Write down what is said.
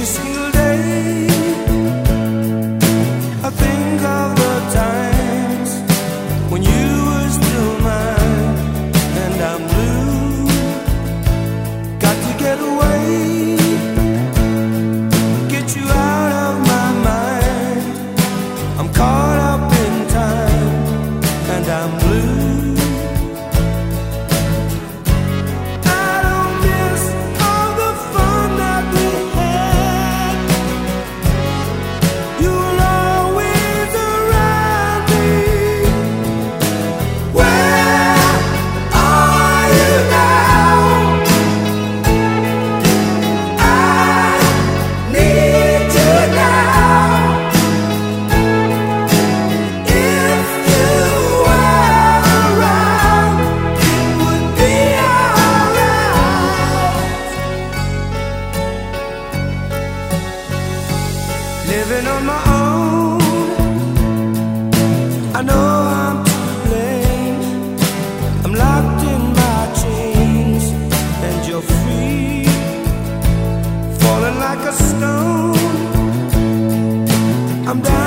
every single. I know I'm to blame. I'm locked in my chains, and you're free, falling like a stone. I'm down.